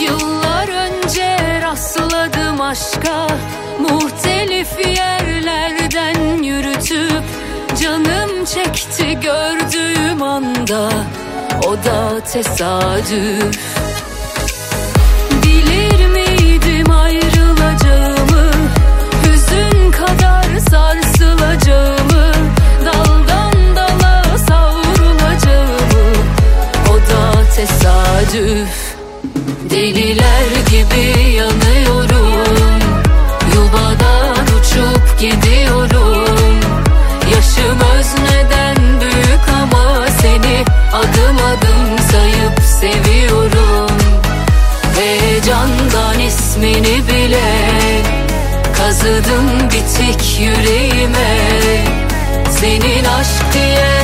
Yıllar önce rastladım aşka Muhtelif yerlerden yürütüp Canım çekti gördüğüm anda. O da tesadüf. Deliler gibi yanıyorum. Yuvadan uçup gidiyorum. Yaşım özneden büyük ama seni adım adım sayıp seviyorum. Heyecandan ismini bile kazıdım bitik yüreğime. Senin aşk diyen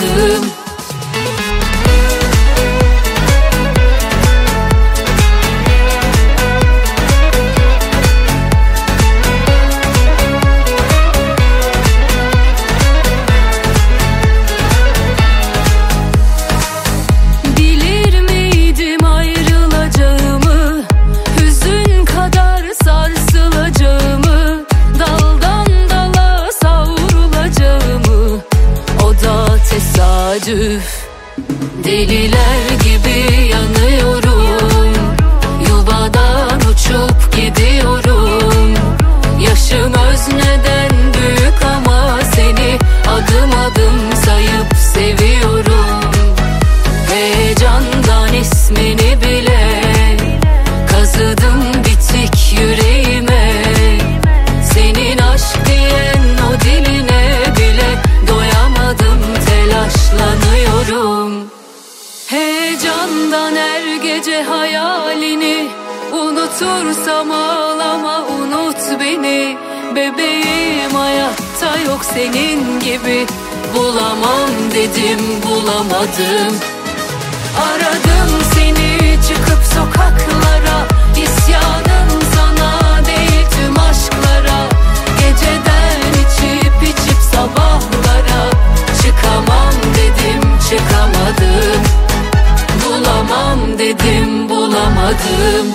dedim Deliler gibi yanıyorum Heyecandan her gece hayalini Unutursam ağlama unut beni. Bebeğim hayatta yok senin gibi. Bulamam dedim bulamadım. Aradım seni çıkıp sokaklara dedim bulamadım